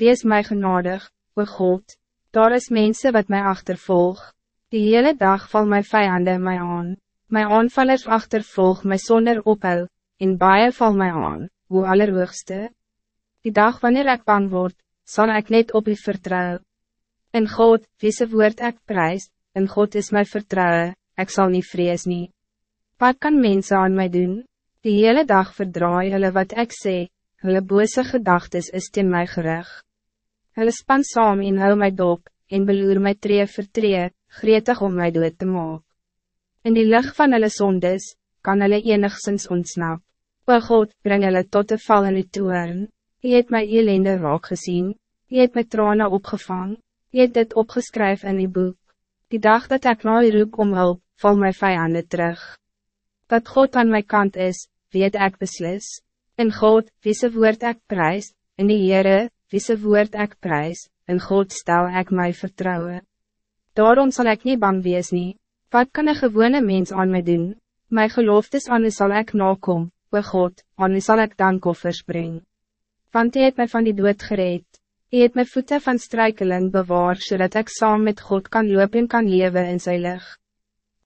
wees mij genadig, o God, daar is mensen wat mij achtervolg, die hele dag val mijn vijanden mij aan, mijn aanvallers achtervolg mij zonder ophel, en baie val mij aan, hoe allerhoogste. Die dag wanneer ik bang word, zal ik net op u vertrouwen. In God, wie se woord ik prijs, in God is mijn vertrouwen, ik zal niet vrees nie. Wat kan mensen aan mij doen? Die hele dag verdraai hulle wat ik sê, hulle bose gedagtes is ten my gerig. Hulle span saam en hou my dop, en beloer my tree vir tree, gretig om my dood te maak. In die lucht van hulle sondes, kan hulle enigszins ontsnap. O God, breng hulle tot de val in die toern. Je het my elende raak gezien, je het my trane opgevang, je het dit opgeskryf in die boek. Die dag dat ik na u roep om hulp, val my vijanden terug. Dat God aan mijn kant is, weet ik beslis. In God, wie se woord ik prijs, in die Heere, wie se woord ik prijs, in God stel ik mij vertrouwen. Daarom zal ik niet bang wees nie. Wat kan een gewone mens aan mij doen? Mijn geloftes aan u zal ik nakom, o God, aan u zal ik dankoffers brengen. Want hy het mij van die dood gereed. Hy het my voete van struikeling bewaar, zodat ik saam met God kan lopen en kan leven in sy licht.